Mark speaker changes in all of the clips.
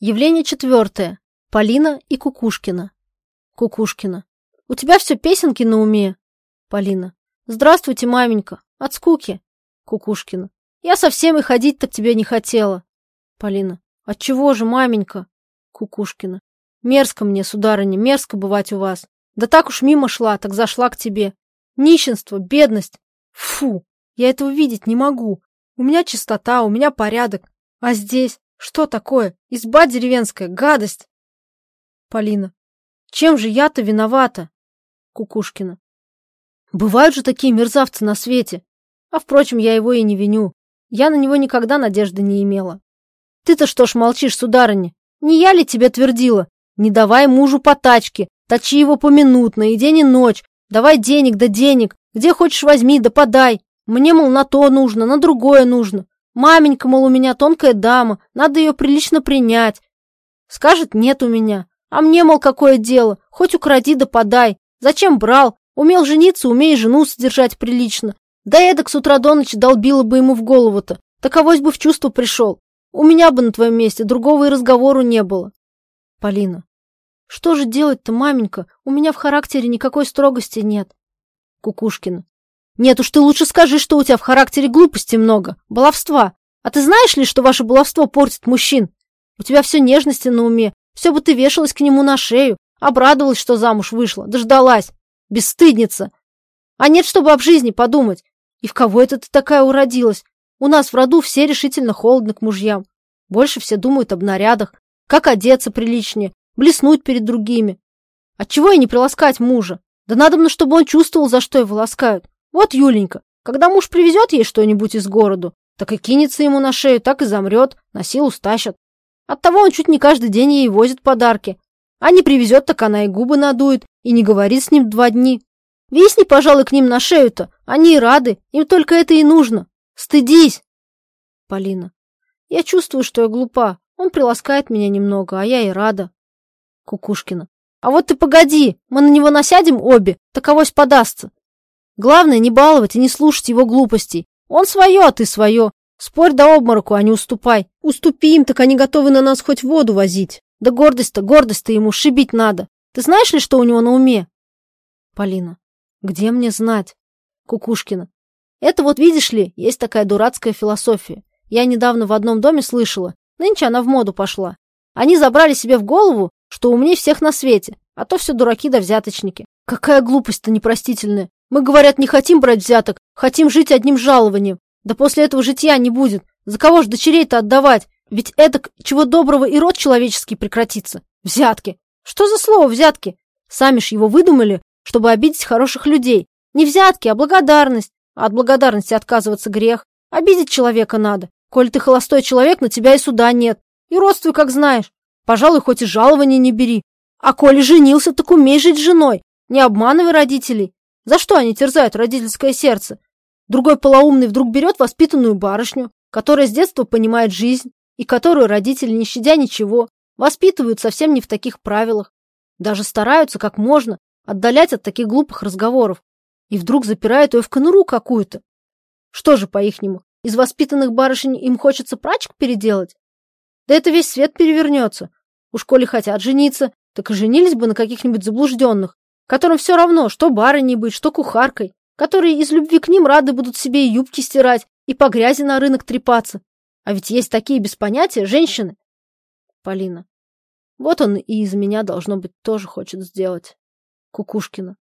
Speaker 1: Явление четвертое. Полина и Кукушкина. Кукушкина. У тебя все песенки на уме? Полина. Здравствуйте, маменька. От скуки. Кукушкина. Я совсем и ходить-то к тебе не хотела. Полина. Отчего же, маменька? Кукушкина. Мерзко мне, сударыня, мерзко бывать у вас. Да так уж мимо шла, так зашла к тебе. Нищенство, бедность. Фу, я этого видеть не могу. У меня чистота, у меня порядок. А здесь что такое? Изба деревенская, гадость. Полина. Чем же я-то виновата? Кукушкина. Бывают же такие мерзавцы на свете. А, впрочем, я его и не виню. Я на него никогда надежды не имела. Ты-то что ж молчишь, сударыня? Не я ли тебе твердила? Не давай мужу по тачке, точи его поминутно, и день и ночь. Давай денег да денег, где хочешь возьми да подай. Мне, мол, на то нужно, на другое нужно. Маменька, мол, у меня тонкая дама, надо ее прилично принять. Скажет, нет у меня. А мне, мол, какое дело, хоть укради да подай. Зачем брал? Умел жениться, умей жену содержать прилично. Да эдак с утра до ночи долбила бы ему в голову-то. Таковось бы в чувство пришел. У меня бы на твоем месте другого и разговору не было. Полина. Что же делать-то, маменька? У меня в характере никакой строгости нет. Кукушкина. Нет уж ты лучше скажи, что у тебя в характере глупости много, баловства. А ты знаешь ли, что ваше баловство портит мужчин? У тебя все нежности на уме, все бы ты вешалась к нему на шею, обрадовалась, что замуж вышла, дождалась. Бесстыдница. А нет, чтобы об жизни подумать. И в кого это ты такая уродилась? У нас в роду все решительно холодны к мужьям. Больше все думают об нарядах, как одеться приличнее, блеснуть перед другими. Отчего и не приласкать мужа? Да надо мне, чтобы он чувствовал, за что его ласкают. Вот Юленька, когда муж привезет ей что-нибудь из города, так и кинется ему на шею, так и замрет, на силу стащат. Оттого он чуть не каждый день ей возит подарки. А не привезет, так она и губы надует, и не говорит с ним два дни. Висни, пожалуй, к ним на шею-то, они и рады, им только это и нужно. Стыдись! Полина. Я чувствую, что я глупа. Он приласкает меня немного, а я и рада. Кукушкина. А вот ты погоди, мы на него насядем обе, таковось подастся. Главное, не баловать и не слушать его глупостей. Он свое, а ты свое. Спорь до обмороку, а не уступай. Уступи им, так они готовы на нас хоть воду возить. Да гордость-то, гордость-то ему шибить надо. Ты знаешь ли, что у него на уме? Полина. Где мне знать? Кукушкина. Это вот, видишь ли, есть такая дурацкая философия. Я недавно в одном доме слышала. Нынче она в моду пошла. Они забрали себе в голову, что умнее всех на свете, а то все дураки да взяточники. Какая глупость-то непростительная. Мы, говорят, не хотим брать взяток, хотим жить одним жалованием. Да после этого житья не будет. За кого ж дочерей-то отдавать? Ведь это, чего доброго, и род человеческий прекратится. Взятки. Что за слово взятки? Сами ж его выдумали, чтобы обидеть хороших людей. Не взятки, а благодарность. А от благодарности отказываться грех. Обидеть человека надо. Коль ты холостой человек, на тебя и суда нет. И родствуй, как знаешь. Пожалуй, хоть и жалования не бери. А коли женился, так умей жить с женой. Не обманывай родителей. За что они терзают родительское сердце? Другой полоумный вдруг берет воспитанную барышню, которая с детства понимает жизнь, и которую родители, не щадя ничего, воспитывают совсем не в таких правилах. Даже стараются как можно отдалять от таких глупых разговоров. И вдруг запирают ее в конуру какую-то. Что же, по-ихнему, из воспитанных барышень им хочется прачек переделать? Да это весь свет перевернется. Уж коли хотят жениться, так и женились бы на каких-нибудь заблужденных, которым все равно, что барыней быть, что кухаркой, которые из любви к ним рады будут себе и юбки стирать, и по грязи на рынок трепаться. А ведь есть такие без понятия женщины. Полина. Вот он и из меня, должно быть, тоже хочет сделать. Кукушкина.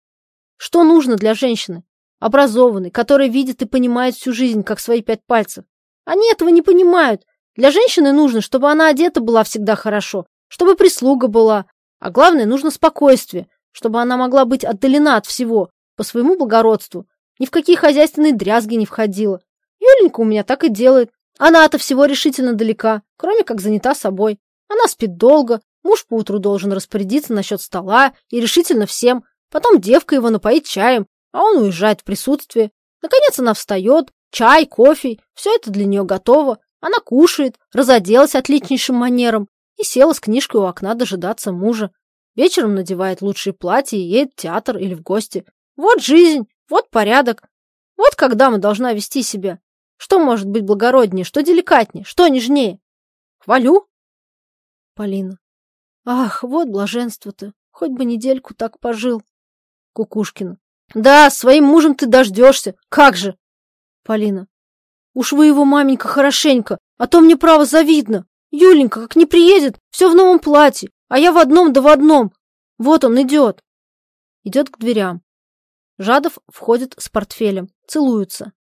Speaker 1: Что нужно для женщины? Образованной, которая видит и понимает всю жизнь, как свои пять пальцев. Они этого не понимают. Для женщины нужно, чтобы она одета была всегда хорошо, чтобы прислуга была. А главное, нужно спокойствие, чтобы она могла быть отдалена от всего, по своему благородству, ни в какие хозяйственные дрязги не входила. Юленька у меня так и делает. Она от всего решительно далека, кроме как занята собой. Она спит долго, муж поутру должен распорядиться насчет стола и решительно всем. Потом девка его напоит чаем, а он уезжает в присутствие. Наконец она встает, чай, кофе, все это для нее готово. Она кушает, разоделась отличнейшим манером и села с книжкой у окна дожидаться мужа. Вечером надевает лучшие платья и едет в театр или в гости. Вот жизнь, вот порядок. Вот когда мы должна вести себя. Что может быть благороднее, что деликатнее, что нежнее? Хвалю. Полина. Ах, вот блаженство-то. Хоть бы недельку так пожил. Кукушкина. Да, своим мужем ты дождешься. Как же? Полина. Уж вы его, маменька, хорошенько, а то мне право завидно. Юленька, как не приедет, все в новом платье, а я в одном да в одном. Вот он идет. Идет к дверям. Жадов входит с портфелем, целуются.